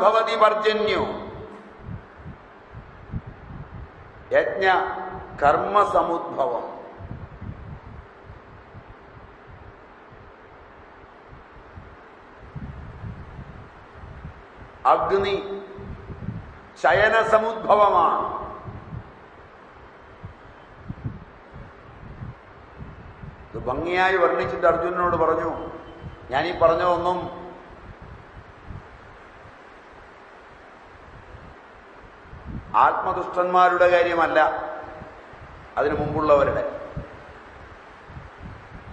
ഭവതി പർജന്യോ യജ്ഞ കർമ്മസമുദ്ഭവം. അഗ്നി ശയനസമുദ്ഭവമാണ്. ഇത് ഭംഗിയായി വർണിച്ചിട്ട് അർജുനനോട് പറഞ്ഞു ഞാനീ പറഞ്ഞതൊന്നും ആത്മദുഷ്ടന്മാരുടെ കാര്യമല്ല. അതിനു മുമ്പുള്ളവരുടെ.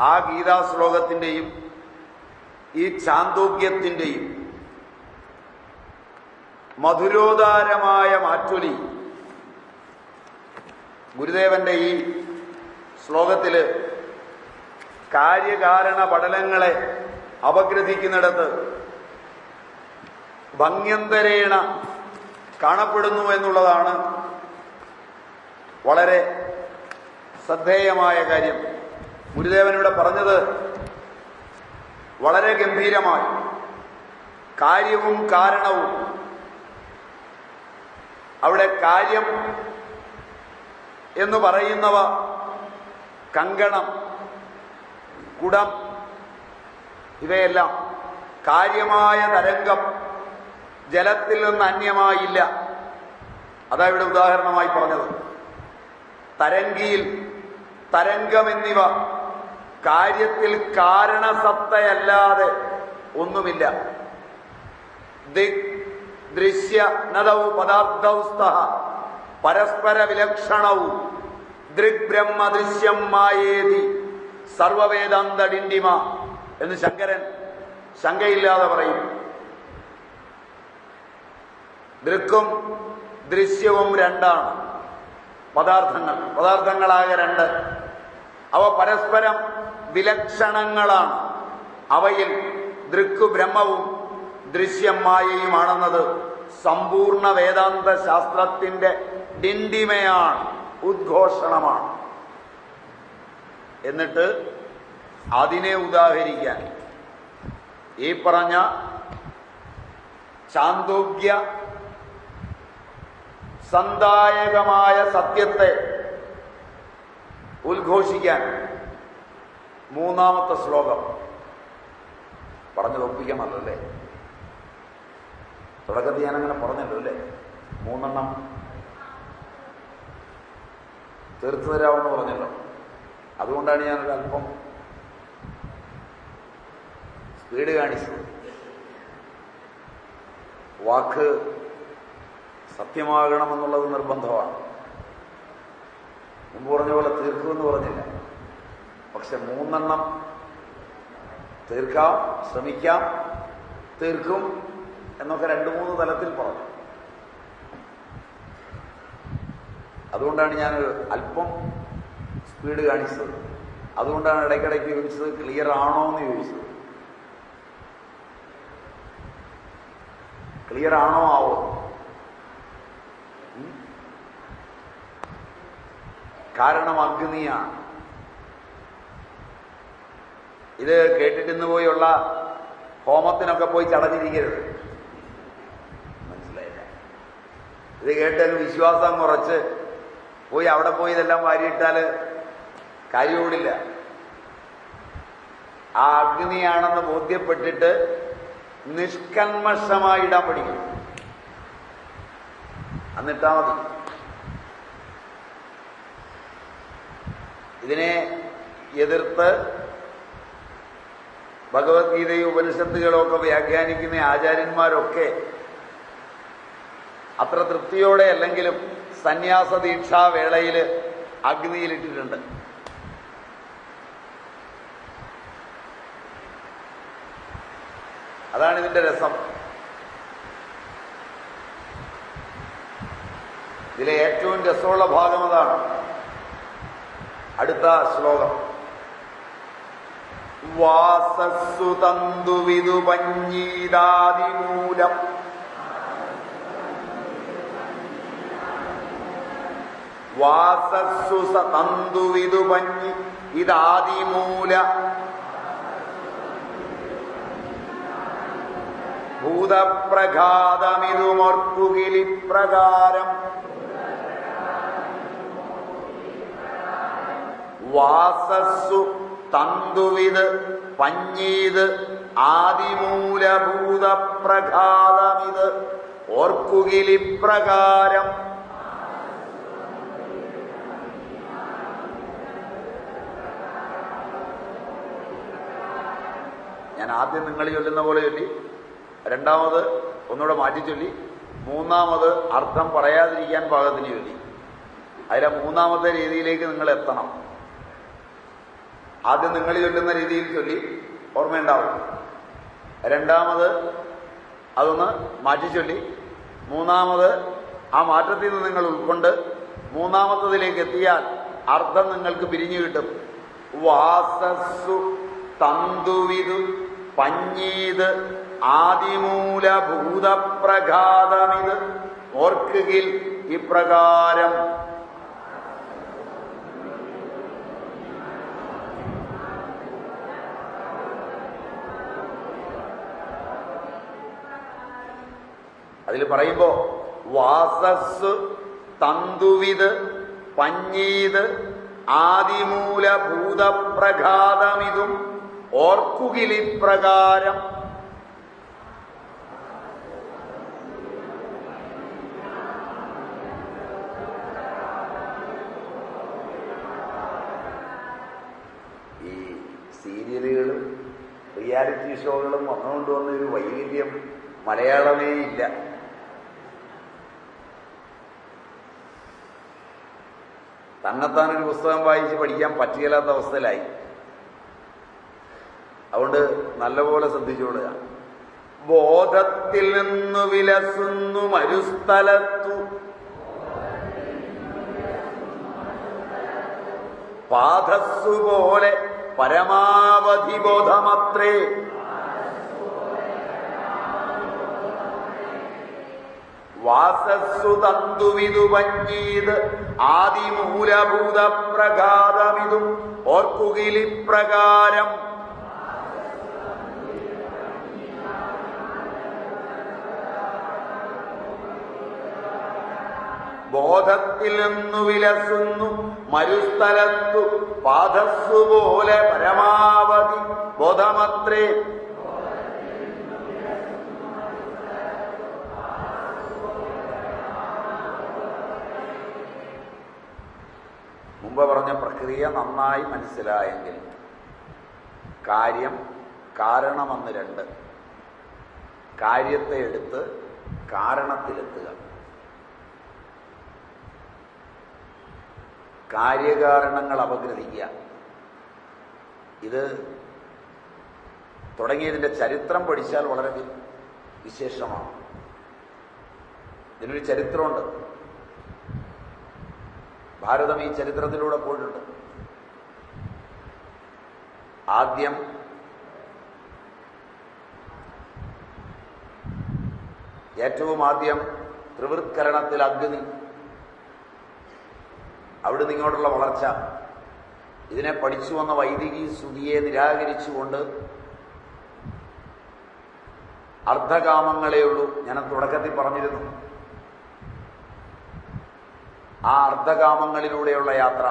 ആ ഗീതാ ശ്ലോകത്തിന്റെയും ഈ ചാന്തോഗ്യത്തിന്റെയും മധുരോദാരമായ മാറ്റൊലി ഗുരുദേവന്റെ ഈ ശ്ലോകത്തിൽ കാര്യകാരണ പടലങ്ങളെ അപഗ്രഥിക്കുന്നിടത്ത് ഭംഗ്യന്തരേണ കാണപ്പെടുന്നു എന്നുള്ളതാണ് വളരെ ശ്രദ്ധേയമായ കാര്യം. ഗുരുദേവൻ ഇവിടെ പറഞ്ഞത് വളരെ ഗംഭീരമായി. കാര്യവും കാരണവും. അവിടെ കാര്യം എന്ന് പറയുന്നവ കങ്കണം കുടം ഇവയെല്ലാം കാര്യമായ തരംഗം ജലത്തിൽ നിന്ന് അന്യമായില്ല. അതാ ഇവിടെ ഉദാഹരണമായി പറഞ്ഞത്. തരംഗിയിൽ തരംഗം എന്നിവ കാര്യത്തിൽ കാരണസത്തയല്ലാതെ ഒന്നുമില്ല. ദൃശ്യ നദൗ പദാർത്ഥൗസ്ത പരസ്പര വിലക്ഷണവും ദൃഗ്ബ്രഹ്മ ദൃശ്യം മായേതി സർവവേദാന്ത ഡിണ്ടിമ എന്ന് ശങ്കരൻ ശങ്കയില്ലാതെ പറയും. ദൃക്കും ദൃശ്യവും രണ്ടാണ്. പദാർത്ഥങ്ങൾ. പദാർത്ഥങ്ങളായ രണ്ട്. അവ പരസ്പരം വിലക്ഷണങ്ങളാണ്. അവയിൽ ദൃക്കു ബ്രഹ്മവും ദൃശ്യം മായയുമാണെന്നത് സമ്പൂർണ വേദാന്ത ശാസ്ത്രത്തിന്റെ ഡിണ്ടിമയാണ് ഉദ്ഘോഷണമാണ്. എന്നിട്ട് അതിനെ ഉദാഹരിക്കാൻ. ഈ പറഞ്ഞ ചാന്തോഗ്യ സന്ദായകമായ സത്യത്തെ ഉദ്ഘോഷിക്കാൻ മൂന്നാമത്തെ ശ്ലോകം പറഞ്ഞു ഒപ്പിക്കണമല്ലേ തുടക്കത്തിൽ ഞാനങ്ങനെ പറഞ്ഞല്ലോ അല്ലേ മൂന്നെണ്ണം തീർത്തു തരാമെന്ന് പറഞ്ഞല്ലോ. അതുകൊണ്ടാണ് ഞാനൊരു അല്പം സ്പീഡ് കാണിച്ചത്. വാക്ക് സത്യമാകണമെന്നുള്ളത് നിർബന്ധമാണ്. മുമ്പ് പറഞ്ഞ പോലെ തീർക്കുമെന്ന് പറഞ്ഞില്ല. പക്ഷെ മൂന്നെണ്ണം തീർക്കാം ശ്രമിക്കാം തീർക്കും എന്നൊക്കെ രണ്ടു മൂന്ന് തലത്തിൽ പറഞ്ഞു. അതുകൊണ്ടാണ് ഞാൻ അല്പം സ്പീഡ് കാണിച്ചത്. അതുകൊണ്ടാണ് ഇടയ്ക്കിടയ്ക്ക് ചോദിച്ചത് ക്ലിയർ ആണോ എന്ന് ചോദിച്ചത്. ക്ലിയർ ആണോ ആവോ? കാരണം അഗ്നിയാണ്. ഇത് കേട്ടിട്ടിന്ന് പോയുള്ള ഹോമത്തിനൊക്കെ പോയി ചടഞ്ഞിരിക്കരുത്. മനസ്സിലായില്ല? ഇത് കേട്ട് വിശ്വാസം കുറച്ച് പോയി അവിടെ പോയി ഇതെല്ലാം വാരിയിട്ടാൽ കാര്യമൂടില്ല ആ അഗ്നിയാണെന്ന് ബോധ്യപ്പെട്ടിട്ട് നിഷ്കന്മഷമായി ഇടാൻ പഠിക്കും എന്നിട്ടാ മതി. ഇതിനെ എതിർത്ത് ഭഗവത്ഗീതയും ഉപനിഷത്തുകളൊക്കെ വ്യാഖ്യാനിക്കുന്ന ആചാര്യന്മാരൊക്കെ അത്ര തൃപ്തിയോടെ അല്ലെങ്കിലും സന്യാസ ദീക്ഷാവേളയിൽ അഗ്നിയിലിട്ടിട്ടുണ്ട്. അതാണ് ഇതിന്റെ രസം. ഇതിലെ ഏറ്റവും രസമുള്ള ഭാഗം അതാണ്. അടുത്ത ശ്ലോകം. വാസസ്സു തന്തുവിതു പഞ്ഞീതാതിമൂലം. വാസസ്സു തന്തുവിതു പഞ്ഞി ഇതാദിമൂല ഭൂതപ്രഘാതമിതുമൊർക്കുകിലി വാസസ്സു തന്തുവിത് പഞ്ഞീത് ആദിമൂലഭൂതപ്രഘാതമിത്. ഓർക്കുകിലിപ്രകാരം ഞാൻ ആദ്യം നിങ്ങൾ ചൊല്ലുന്ന പോലെ ചൊല്ലി. രണ്ടാമത് ഒന്നുകൂടെ മാറ്റി ചൊല്ലി. മൂന്നാമത് അർത്ഥം പറയാതിരിക്കാൻ പാകത്തിന് ചൊല്ലി. അതിലെ മൂന്നാമത്തെ രീതിയിലേക്ക് നിങ്ങൾ എത്തണം ആദ്യം നിങ്ങൾ ചൊല്ലുന്ന രീതിയിൽ ചൊല്ലി ഓർമ്മയുണ്ടാവും. രണ്ടാമത് അതൊന്ന് മാറ്റി ചൊല്ലി. മൂന്നാമത് ആ മാറ്റത്തിൽ നിന്ന് നിങ്ങൾ ഉൾക്കൊണ്ട് മൂന്നാമത്തതിലേക്ക് എത്തിയാൽ അർത്ഥം നിങ്ങൾക്ക് പിരിഞ്ഞു കിട്ടും. വാസസ്സു തന്തുവിതു പഞ്ഞീത് ആദിമൂലഭൂതപ്രഘാതമിത്. ഓർക്കുകിൽ ഇപ്രകാരം അതിൽ പറയുമ്പോ വാസസ് തന്തുവിത് പഞ്ഞീത് ആദിമൂലഭൂതപ്രഘാതമിതും ഓർക്കുകിലിപ്രകാരം. ഈ സീരിയലുകളും റിയാലിറ്റി ഷോകളും വന്നുകൊണ്ട് വന്ന ഒരു വൈകല്യം മലയാളമേ ഇല്ല. തന്നെത്താൻ ഒരു പുസ്തകം വായിച്ച് പഠിക്കാൻ പറ്റിയില്ലാത്ത അവസ്ഥയിലായി. അതുകൊണ്ട് നല്ലപോലെ ശ്രദ്ധിച്ചുകൊള്ളുക ബോധത്തിൽ നിന്നു വിലസുന്നു മരുസ്ഥലത്തു. പാധസ്സു പോലെ പരമാവധി ബോധമത്രേ. വാസസ്സു തന്തുവിതു പഞ്ഞീത് ആദിമൂലഭൂത പ്രഘാതമിതും ഓർക്കുകിലിപ്രകാരം. ബോധത്തിൽ നിന്നു വിലസുന്നു മരുസ്ഥലത്തു പാദസ്സുപോലെ പരമാവധി ബോധമത്രേ. മുമ്പ് പറഞ്ഞ പ്രക്രിയ നന്നായി മനസ്സിലായെങ്കിൽ കാര്യം കാരണമെന്ന് രണ്ട്. കാര്യത്തെ എടുത്ത് കാരണത്തിലെത്തുക. കാര്യകാരണങ്ങൾ അപഗ്രഹിക്കുക. ഇത് തുടങ്ങിയതിന്റെ ചരിത്രം പഠിച്ചാൽ വളരെ വിശേഷമാണ്. ഇതിനൊരു ചരിത്രമുണ്ട്. ഭാരതം ഈ ചരിത്രത്തിലൂടെ പോയിട്ടുണ്ട്. ആദ്യം ഏറ്റവും ആദ്യം ത്രിവൃത്കരണത്തിൽ അഗ്നി. അവിടെ ഇങ്ങോട്ടുള്ള വളർച്ച. ഇതിനെ പഠിച്ചു വന്ന വൈദികി ശ്രുതിയെ നിരാകരിച്ചുകൊണ്ട് അർദ്ധകാമങ്ങളെയുള്ളൂ. ഞാൻ തുടക്കത്തിൽ പറഞ്ഞിരുന്നു. ആ അർദ്ധകാമങ്ങളിലൂടെയുള്ള യാത്ര.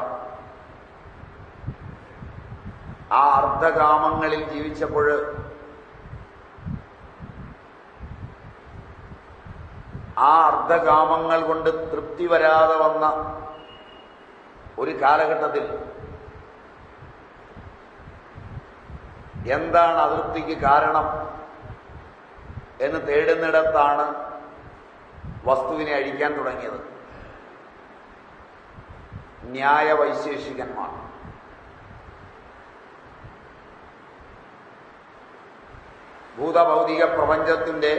ആ അർദ്ധകാമങ്ങളിൽ ജീവിച്ചപ്പോൾ ആ അർദ്ധകാമങ്ങൾ കൊണ്ട് തൃപ്തി വരാതെ വന്ന ഒരു കാലഘട്ടത്തിൽ എന്താണ് അതൃപ്തിക്ക് കാരണം എന്ന് തേടുന്നിടത്താണ് വസ്തുവിനെ അഴിക്കാൻ തുടങ്ങിയത്. ന്യായ വൈശേഷികന്മാർ ഭൂതഭൗതിക പ്രപഞ്ചത്തിന്റെ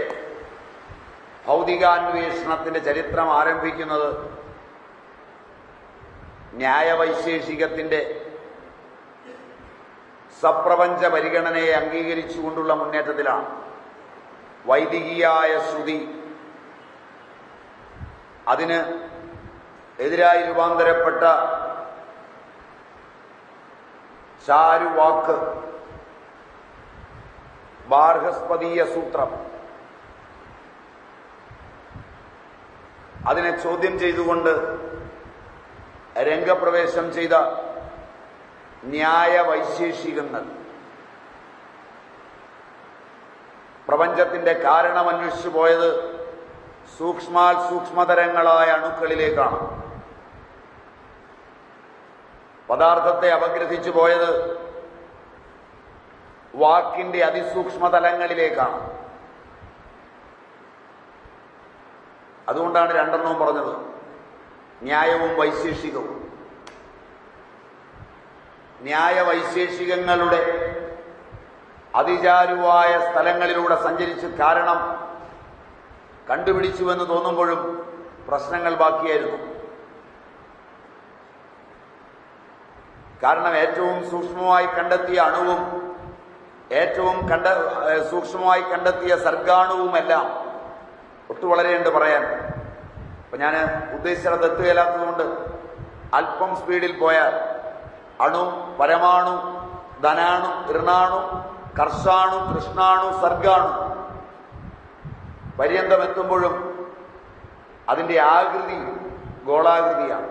ഭൗതികാന്വേഷണത്തിന്റെ ചരിത്രം ആരംഭിക്കുന്നത് ന്യായവൈശേഷികത്തിന്റെ സപ്രപഞ്ച പരിഗണനയെ അംഗീകരിച്ചുകൊണ്ടുള്ള മുന്നേറ്റത്തിലാണ്. വൈദികിയായ ശ്രുതി അതിന് എതിരായി രൂപാന്തരപ്പെട്ട ചാരുവാക്ക് ബാർഹസ്പതീയ സൂത്രം. അതിനെ ചോദ്യം ചെയ്തുകൊണ്ട് രംഗപ്രവേശം ചെയ്ത ന്യായവൈശേഷികങ്ങൾ. പ്രപഞ്ചത്തിന്റെ കാരണം പോയത് സൂക്ഷ്മാൽ സൂക്ഷ്മതരങ്ങളായ അണുക്കളിലേക്കാണ്. പദാർത്ഥത്തെ അപഗ്രഥിച്ചു പോയത് വാക്കിന്റെ അതിസൂക്ഷ്മ തലങ്ങളിലേക്കാണ് അതുകൊണ്ടാണ് രണ്ടെണ്ണവും പറഞ്ഞത്. ന്യായവും വൈശേഷികവും. ന്യായവൈശേഷികങ്ങളുടെ അതിചാരുവായ സ്ഥലങ്ങളിലൂടെ സഞ്ചരിച്ച് കാരണം കണ്ടുപിടിച്ചുവെന്ന് തോന്നുമ്പോഴും പ്രശ്നങ്ങൾ ബാക്കിയായിരുന്നു. കാരണം ഏറ്റവും സൂക്ഷ്മമായി കണ്ടെത്തിയ അണുവും ഏറ്റവും കണ്ട സൂക്ഷ്മമായി കണ്ടെത്തിയ സർഗാണുവുമെല്ലാം ഒട്ടു വളരെയുണ്ട് പറയാൻ. അപ്പൊ ഞാൻ ഉദ്ദേശിച്ചത് എത്തുകയില്ലാത്തതുകൊണ്ട് അല്പം സ്പീഡിൽ പോയാൽ അണു പരമാണു ധനാണു ഇർണാണു കർഷാണു കൃഷ്ണാണു സർഗാണു പര്യന്തം എത്തുമ്പോഴും അതിന്റെ ആകൃതി ഗോളാകൃതിയാണ്.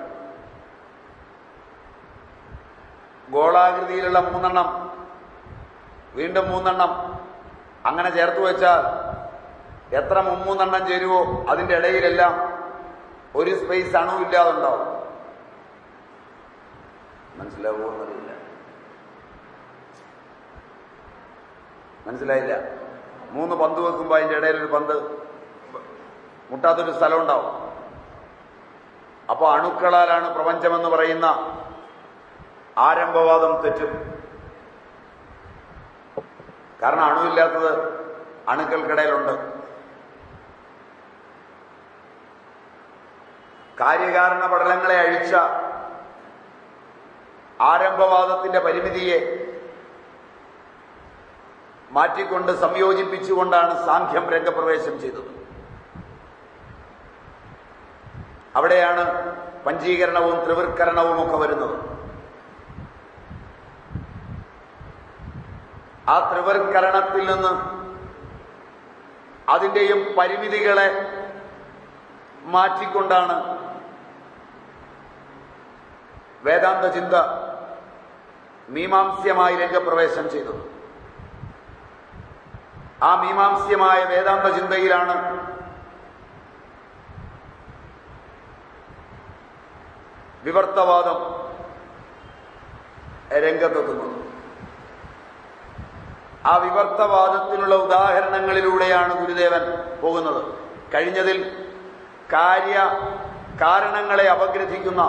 ഗോളാകൃതിയിലുള്ള മൂന്നെണ്ണം. വീണ്ടും മൂന്നെണ്ണം. അങ്ങനെ ചേർത്ത് വെച്ചാൽ എത്ര മുമ്മൂന്നെണ്ണം ചേരുവോ അതിന്റെ ഇടയിലെല്ലാം ഒരു സ്പേസ് അണുവില്ലാതെ ഉണ്ടാവും. മനസ്സിലാവുമെന്നറിയില്ല മനസ്സിലായില്ല? മൂന്ന് പന്ത് വെക്കുമ്പോൾ അതിന്റെ ഇടയിൽ ഒരു പന്ത് മുട്ടാത്തൊരു സ്ഥലം ഉണ്ടാവും. അപ്പോൾ അണുക്കളാലാണ് പ്രപഞ്ചമെന്ന് പറയുന്ന ആരംഭവാദം തെറ്റും. കാരണം അണുവില്ലാത്തത് അണുക്കൾക്കിടയിലുണ്ട്. കാര്യകാരണ പടലങ്ങളെ അഴിച്ച ആരംഭവാദത്തിന്റെ പരിമിതിയെ മാറ്റിക്കൊണ്ട് സംയോജിപ്പിച്ചുകൊണ്ടാണ് സാഖ്യം രംഗപ്രവേശം ചെയ്തത്. അവിടെയാണ് പഞ്ചീകരണവും ത്രിവൃക്കരണവും ഒക്കെ വരുന്നത്. ആ ത്രിവൽക്കരണത്തിൽ നിന്ന് അതിന്റെയും പരിമിതികളെ മാറ്റിക്കൊണ്ടാണ് വേദാന്ത ചിന്ത മീമാംസ്യമായി രംഗപ്രവേശം ചെയ്തത്. ആ മീമാംസ്യമായ വേദാന്ത ചിന്തയിലാണ് വിവർത്തവാദം രംഗത്തെത്തുന്നത്. ആ വിവർത്തവാദത്തിനുള്ള ഉദാഹരണങ്ങളിലൂടെയാണ് ഗുരുദേവൻ പോകുന്നത്. കഴിഞ്ഞതിൽ കാര്യ കാരണങ്ങളെ അപഗ്രഥിക്കുന്ന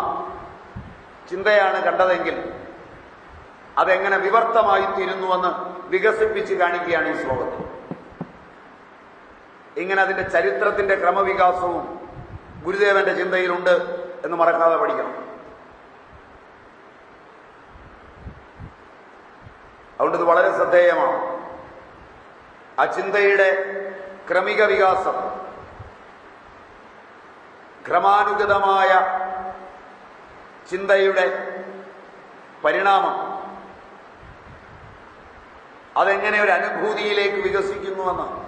ചിന്തയാണ് കണ്ടതെങ്കിൽ അതെങ്ങനെ വിവർത്തമായി തീരുന്നുവെന്ന് വികസിപ്പിച്ച് കാണിക്കുകയാണ് ഈ ശ്ലോകത്തിൽ. ഇങ്ങനെ അതിന്റെ ചരിത്രത്തിന്റെ ക്രമവികാസവും ഗുരുദേവന്റെ ചിന്തയിലുണ്ട് എന്ന് മറക്കാതെ പഠിക്കണം. അതുകൊണ്ട് ഇത് വളരെ ശ്രദ്ധേയമാണ്. ആ ചിന്തയുടെ ക്രമിക വികാസം ക്രമാനുഗതമായ ചിന്തയുടെ പരിണാമം അതെങ്ങനെ ഒരു അനുഭൂതിയിലേക്ക് വികസിക്കുന്നുവെന്ന്.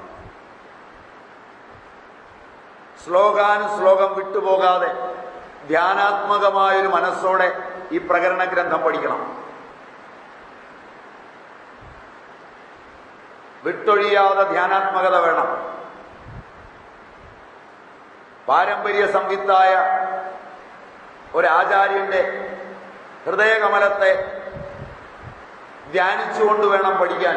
ശ്ലോകാനുശ്ലോകം വിട്ടുപോകാതെ ധ്യാനാത്മകമായൊരു മനസ്സോടെ ഈ പ്രകരണ ഗ്രന്ഥം പഠിക്കണം. വിട്ടൊഴിയാതെ ധ്യാനാത്മകത വേണം. പാരമ്പര്യ സംവിത്തായ ഒരാചാര്യന്റെ ഹൃദയകമലത്തെ ധ്യാനിച്ചുകൊണ്ട് വേണം പഠിക്കാൻ.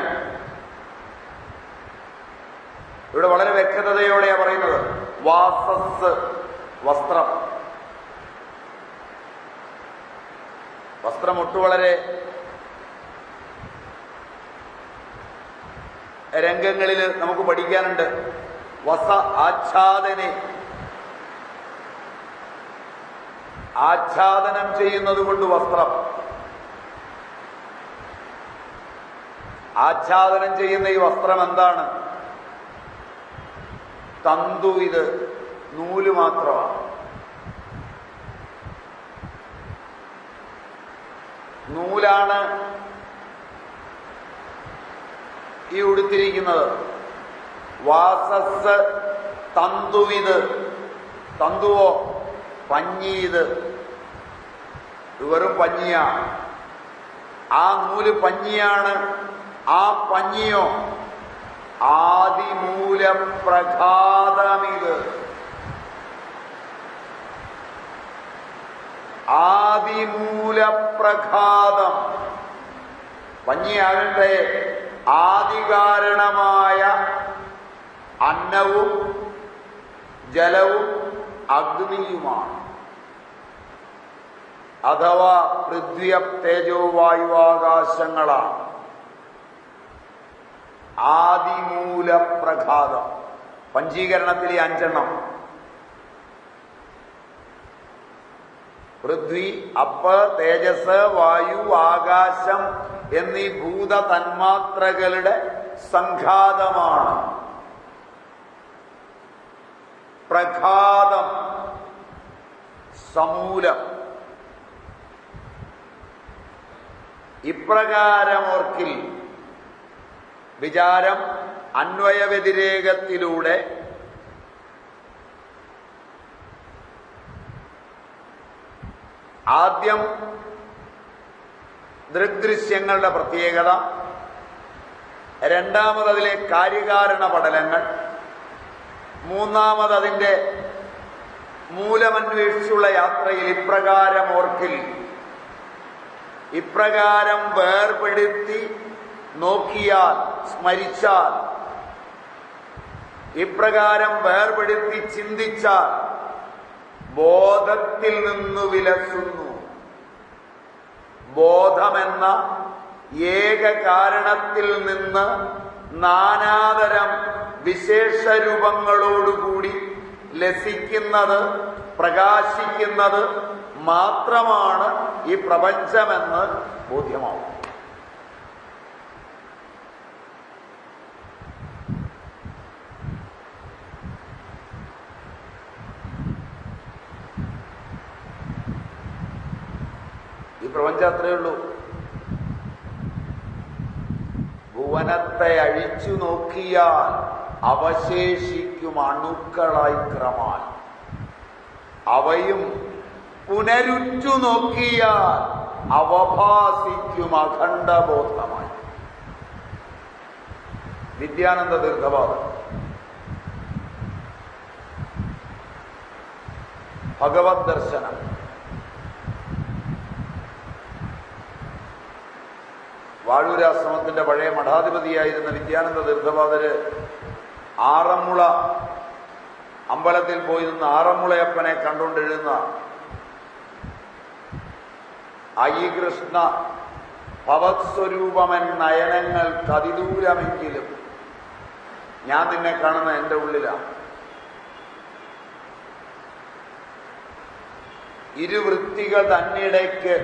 ഇവിടെ വളരെ വ്യക്തതയോടെയാണ് പറയുന്നത്. വാസസ് വസ്ത്രം. വസ്ത്രം ഒട്ടു വളരെ രംഗങ്ങളിൽ നമുക്ക് പഠിക്കാനുണ്ട്. വസ ആച്ഛാദനെ. ആച്ഛാദനം ചെയ്യുന്നത് കൊണ്ട് വസ്ത്രം. ആച്ഛാദനം ചെയ്യുന്ന ഈ വസ്ത്രം എന്താണ്? തന്തു ഇത് നൂൽ മാത്രമാണ്. നൂലാണ് ഈ ഉടുത്തിരിക്കുന്നത്. വാസസ് തന്തുവിത്. തന്തുവോ? പഞ്ഞീത്. ഇത് വെറും പഞ്ഞിയാണ് ആ നൂൽ പഞ്ഞിയാണ്. ആ പഞ്ഞിയോ? ആദിമൂലപ്രഘാതമിത്. ആദിമൂലപ്രഘാതം. പഞ്ഞിയാകട്ടെ. ആദികാരണമായ അന്നവും ജലവും അഗ്നിയുമാണ്. അഥവാ പൃഥ്വിയ തേജോ വായുവാകാശങ്ങളാണ്. ആദിമൂലപ്രഘാതം. പഞ്ചീകരണത്തിലെ അഞ്ചെണ്ണം. പൃഥ്വി അപ്പ് തേജസ് വായു ആകാശം എന്നീ ഭൂത തന്മാത്രകളുടെ സംഘാതമാണ്. പ്രഘാതം സമൂലം. ഇപ്രകാരമോർക്കിൽ വിചാരം അന്വയവ്യതിരേകത്തിലൂടെ ആദ്യം ദൃഗ്ദൃശ്യങ്ങളുടെ പ്രത്യേകത രണ്ടാമത് അതിലെ കാര്യകാരണ പഠനങ്ങൾ മൂന്നാമത് അതിന്റെ മൂലമന്വേഷിച്ചുള്ള യാത്രയിൽ ഇപ്രകാരം ഓർക്കിൽ. ഇപ്രകാരം വേർപെടുത്തി നോക്കിയാൽ സ്മരിച്ചാൽ. ഇപ്രകാരം വേർപെടുത്തി ചിന്തിച്ചാൽ. ബോധത്തിൽ നിന്ന് വിലസുന്നു. ബോധമെന്ന ഏക കാരണത്തിൽ നിന്ന് നാനാതരം വിശേഷ രൂപങ്ങളോടുകൂടി ലസിക്കുന്നത് പ്രകാശിക്കുന്നത് മാത്രമാണ് ഈ പ്രപഞ്ചമെന്ന് ബോധ്യമാവും പ്രപഞ്ചം അത്രയേ ഉള്ളൂ. ഭുവനത്തെ അഴിച്ചു നോക്കിയാൽ അവശേഷിക്കും അണുക്കളായി ക്രമാൻ അവയും പുനരുറ്റു നോക്കിയാൽ അവഭാസിക്കും അഖണ്ഡബോധമായി. നിത്യാനന്ദ തീർത്ഥവാദം ഭഗവത് ദർശനം വാഴൂരാശ്രമത്തിന്റെ പഴയ മഠാധിപതിയായിരുന്ന നിത്യാനന്ദ തീർത്ഥപാദര് ആറന്മുള അമ്പലത്തിൽ പോയി നിന്ന് ആറന്മുളയപ്പനെ കണ്ടുകൊണ്ടിരുന്ന അയികൃഷ്ണ ഭവത്സ്വരൂപമൻ നയനങ്ങൾ കതിദൂരമെങ്കിലും ഞാൻ നിന്നെ കാണുന്ന എന്റെ ഉള്ളിലാണ് ഇരുവൃത്തികൾ തന്നിടയ്ക്ക്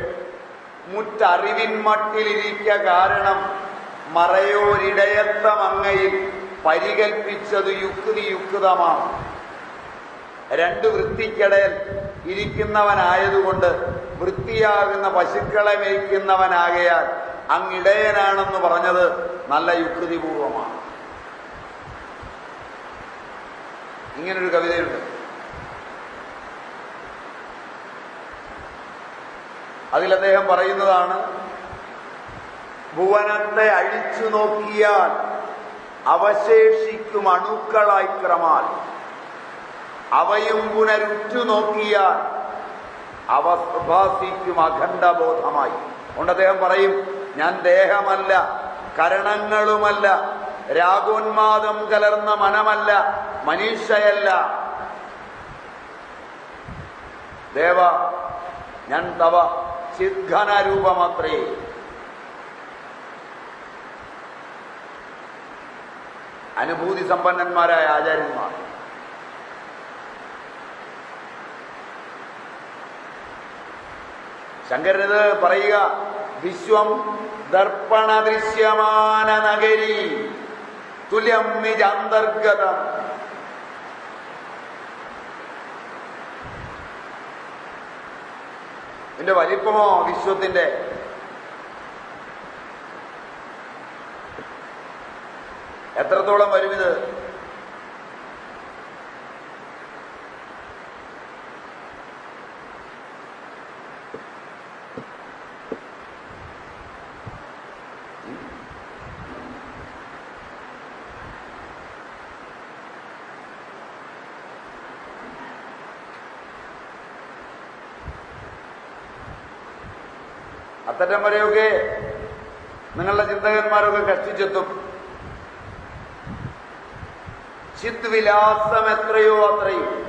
മുറ്ററിവിൻ മട്ടിലിരിക്ക കാരണം മറയോരിടയത്തമങ്ങയിൽ പരികൽപ്പിച്ചത് യുക്തി യുക്തമാണ് രണ്ട് വൃത്തിക്കിടയിൽ ഇരിക്കുന്നവനായതുകൊണ്ട് വൃത്തിയാകുന്ന പശുക്കളെ മേയ്ക്കുന്നവനാകയാൽ അങ്ങിടയനാണെന്ന് പറഞ്ഞത് നല്ല യുക്തിപൂർവമാണ്. ഇങ്ങനൊരു കവിതയുണ്ട്. അതിൽ അദ്ദേഹം പറയുന്നതാണ് ഭുവനത്തെ അഴിച്ചു നോക്കിയാൽ അവശേഷിക്കും അണുക്കളായി ക്രമാൽ. അവയും പുനരുറ്റു നോക്കിയാൽ അവ പ്രഭാസിക്കും അഖണ്ഡബോധമായി. അതുകൊണ്ട് അദ്ദേഹം പറയും ഞാൻ ദേഹമല്ല കരണങ്ങളുമല്ല രാഗോന്മാദം കലർന്ന മനമല്ല മനീഷയല്ല ദേവ ഞാൻ തവ ചിദ്ഘന രൂപമാത്രേ അനുഭൂതി സമ്പന്നന്മാരായ ആചാര്യന്മാർ. ശങ്കരനത് പറയുക വിശ്വം ദർപ്പണ ദൃശ്യമാന നഗരി തുല്യം നിജാന്തർഗതം. അതിന്റെ വലിപ്പമോ വിശ്വത്തിന്റെ? എത്രത്തോളം വരുമിത് അത്തരം വരെയൊക്കെ നിങ്ങളുടെ ചിന്തകന്മാരൊക്കെ കഷ്ടിച്ചെത്തും. ചിത് വിലാസം എത്രയോ അത്രയും.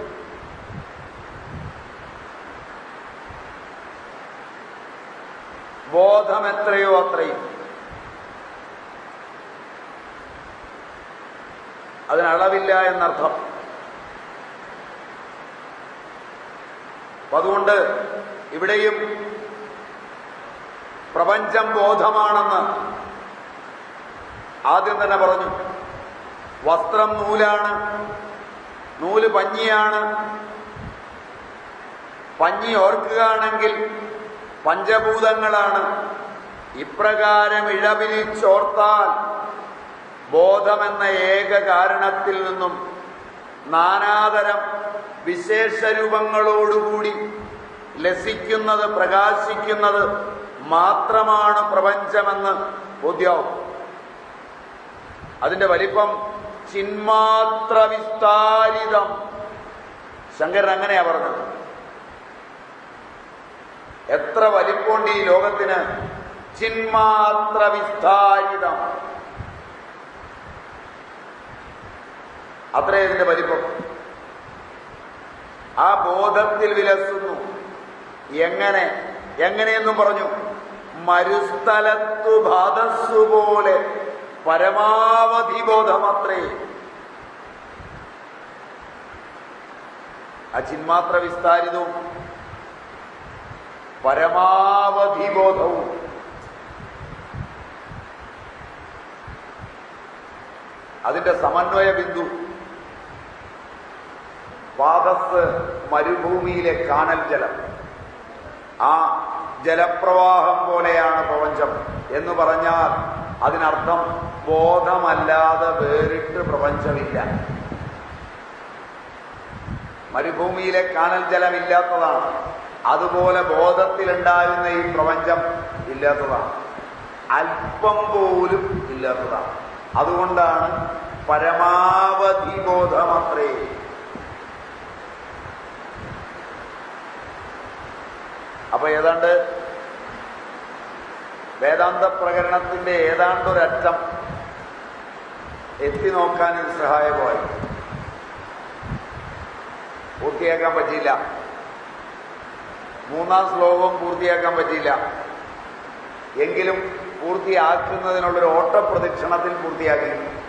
ബോധം എത്രയോ അത്രയും. അതിനളവില്ല എന്നർത്ഥം. അതുകൊണ്ട് ഇവിടെയും പ്രപഞ്ചം ബോധമാണെന്ന് ആദ്യം തന്നെ പറഞ്ഞു. വസ്ത്രം നൂലാണ് നൂൽ പഞ്ഞിയാണ്. പഞ്ഞി ഓർക്കുകയാണെങ്കിൽ പഞ്ചഭൂതങ്ങളാണ്. ഇപ്രകാരം ഇഴപിരിച്ചോർത്താൽ ബോധമെന്ന ഏക കാരണത്തിൽ നിന്നും നാനാതരം വിശേഷരൂപങ്ങളോടുകൂടി ലസിക്കുന്നത് പ്രകാശിക്കുന്നത് മാത്രമാണ് പ്രപഞ്ചമെന്ന് ബോധ്യാവും. അതിന്റെ വലിപ്പം ചിന്മാത്ര വിസ്താരിതം ശങ്കരൻ അങ്ങനെയാ പറഞ്ഞത്. എത്ര വലിപ്പമുണ്ട് ഈ ലോകത്തിന്? ചിന്മാത്ര വിസ്താരിതം അത്രേ ഇതിന്റെ വലിപ്പം. ആ ബോധത്തിൽ വിലസുന്നു. എങ്ങനെ? എങ്ങനെയെന്നും പറഞ്ഞു. മരുസ്ഥലത്തു ഭാതസ്സു പോലെ പരമാവധി ബോധമത്രേ. ആ ചിന്മാത്ര വിസ്താരിതവും പരമാവധി ബോധവും. അതിന്റെ സമന്വയ ബിന്ദു പാദസ് മരുഭൂമിയിലെ കാണൽ ജലം. ആ ജലപ്രവാഹം പോലെയാണ് പ്രപഞ്ചം എന്ന് പറഞ്ഞാൽ അതിനർത്ഥം ബോധമല്ലാതെ വേറിട്ട് പ്രപഞ്ചമില്ല. മരുഭൂമിയിലെ കാനൽ ജലമില്ലാത്തതാണ്. അതുപോലെ ബോധത്തിലുണ്ടാകുന്ന ഈ പ്രപഞ്ചം ഇല്ലാത്തതാണ്. അല്പം പോലും ഇല്ലാത്തതാണ്. അതുകൊണ്ടാണ് പരമാവധി ബോധമത്രേ. അപ്പൊ ഏതാണ്ട് വേദാന്ത പ്രകരണത്തിന്റെ ഏതാണ്ടൊരറ്റം എത്തി നോക്കാൻ ഇത് സഹായകമായി. പൂർത്തിയാക്കാൻ പറ്റിയില്ല. മൂന്നാം ശ്ലോകവും പൂർത്തിയാക്കാൻ പറ്റിയില്ല. എങ്കിലും പൂർത്തിയാക്കുന്നതിനുള്ളൊരു ഓട്ടപ്രദക്ഷിണത്തിൽ പൂർത്തിയാക്കി.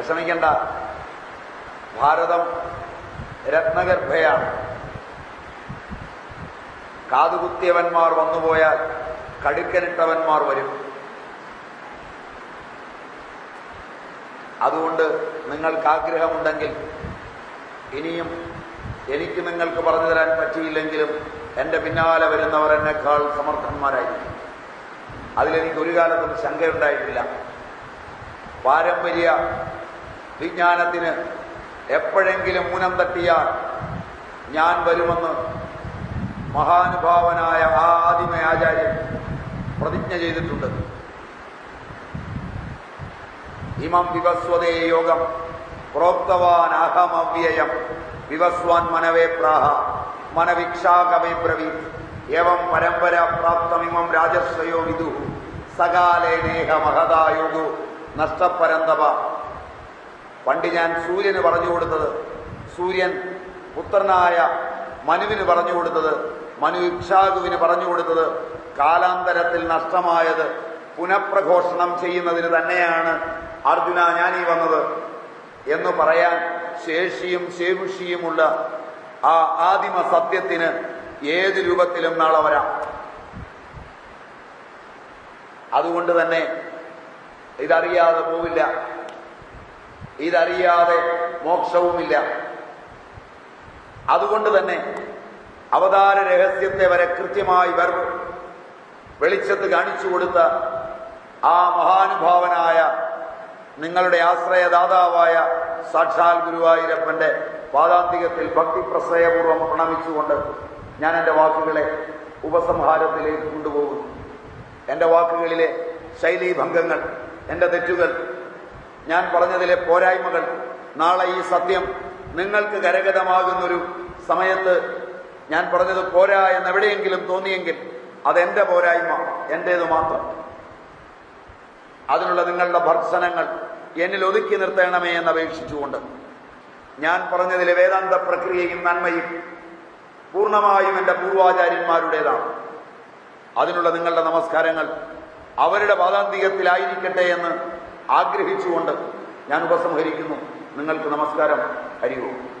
വിഷമിക്കണ്ട. ഭാരതം രത്നഗർഭയാണ്. കാതുകുത്തിയവന്മാർ വന്നുപോയാൽ കടുക്കനിട്ടവന്മാർ വരും. അതുകൊണ്ട് നിങ്ങൾക്ക് ആഗ്രഹമുണ്ടെങ്കിൽ ഇനിയും എനിക്ക് നിങ്ങൾക്ക് പറഞ്ഞു തരാൻ പറ്റിയില്ലെങ്കിലും എന്റെ പിന്നാലെ വരുന്നവർ എന്നെക്കാൾ സമർത്ഥന്മാരായിരിക്കും. അതിലെനിക്ക് ഒരു കാലത്തും ശങ്കയുണ്ടായിട്ടില്ല. പാരമ്പര്യ വിജ്ഞാനത്തിന് എപ്പോഴെങ്കിലും ഊനം തട്ടിയാൽ ഞാൻ വരുമെന്ന് മഹാനുഭാവനായ ആദിമ ആചാര്യൻ പ്രതിജ്ഞ ചെയ്തിട്ടുണ്ട്. ഇമം വിവസ്വതേ യോഗം പ്രോക്തവാൻ അഹമവ്യയം വിവസ്വാൻ മനവേ പ്രാഹ മനവിക്ഷാകമേ ബ്രവി ഏവം പരമ്പര പ്രാപ്തമിമം രാജശ്രയോ വിദു. സകാലേനേഹ നേഹ മഹതായോഗു നഷ്ടപരന്തവ പണ്ട് ഞാൻ സൂര്യന് പറഞ്ഞു കൊടുത്തത് സൂര്യൻ പുത്രനായ മനുവിന് പറഞ്ഞു കൊടുത്തത് മനു ഇക്ഷാകുവിന് പറഞ്ഞു കൊടുത്തത് കാലാന്തരത്തിൽ നഷ്ടമായത് പുനഃപ്രഘോഷണം ചെയ്യുന്നതിന് തന്നെയാണ് അർജുന ഞാനീ വന്നത് എന്ന് പറയാൻ ശേഷിയും ശേഷിയുമുള്ള ആ ആദിമ സത്യത്തിന് ഏത് രൂപത്തിലും നാളെ വരാം. അതുകൊണ്ട് തന്നെ ഇതറിയാതെ പോവില്ല. ഇതറിയാതെ മോക്ഷവുമില്ല. അതുകൊണ്ട് തന്നെ അവതാര രഹസ്യത്തെ വരെ കൃത്യമായി വർ വെളിച്ചത്ത് കാണിച്ചു കൊടുത്ത ആ മഹാനുഭാവനായ നിങ്ങളുടെ ആശ്രയദാതാവായ സാക്ഷാൽ ഗുരുവായൂരപ്പന്റെ പാദാന്തികത്തിൽ ഭക്തിപ്രശ്രയപൂർവം പ്രണമിച്ചുകൊണ്ട് ഞാൻ എന്റെ വാക്കുകളെ ഉപസംഹാരത്തിലേക്ക് കൊണ്ടുപോകുന്നു. എന്റെ വാക്കുകളിലെ ശൈലീഭംഗങ്ങൾ എന്റെ തെറ്റുകൾ ഞാൻ പറഞ്ഞതിലെ പോരായ്മകൾ നാളെ ഈ സത്യം നിങ്ങൾക്ക് കരഗതമാകുന്നൊരു സമയത്ത് ഞാൻ പറഞ്ഞത് പോരാ എന്നെവിടെയെങ്കിലും തോന്നിയെങ്കിൽ അതെന്റെ പോരായ്മ എന്റേത് മാത്രം. അതിനുള്ള നിങ്ങളുടെ ഭർസനങ്ങൾ എന്നിൽ ഒതുക്കി നിർത്തണമേ എന്ന് അപേക്ഷിച്ചുകൊണ്ട് ഞാൻ പറഞ്ഞതിലെ വേദാന്ത പ്രക്രിയയും നന്മയും പൂർണമായും എന്റെ പൂർവാചാര്യന്മാരുടേതാണ്. അതിനുള്ള നിങ്ങളുടെ നമസ്കാരങ്ങൾ അവരുടെ പാദാന്തികത്തിലായിരിക്കട്ടെ എന്ന് ആഗ്രഹിച്ചുകൊണ്ട് ഞാൻ ഉപസംഹരിക്കുന്നു. നിങ്ങൾക്ക് നമസ്കാരം. ഹരിവും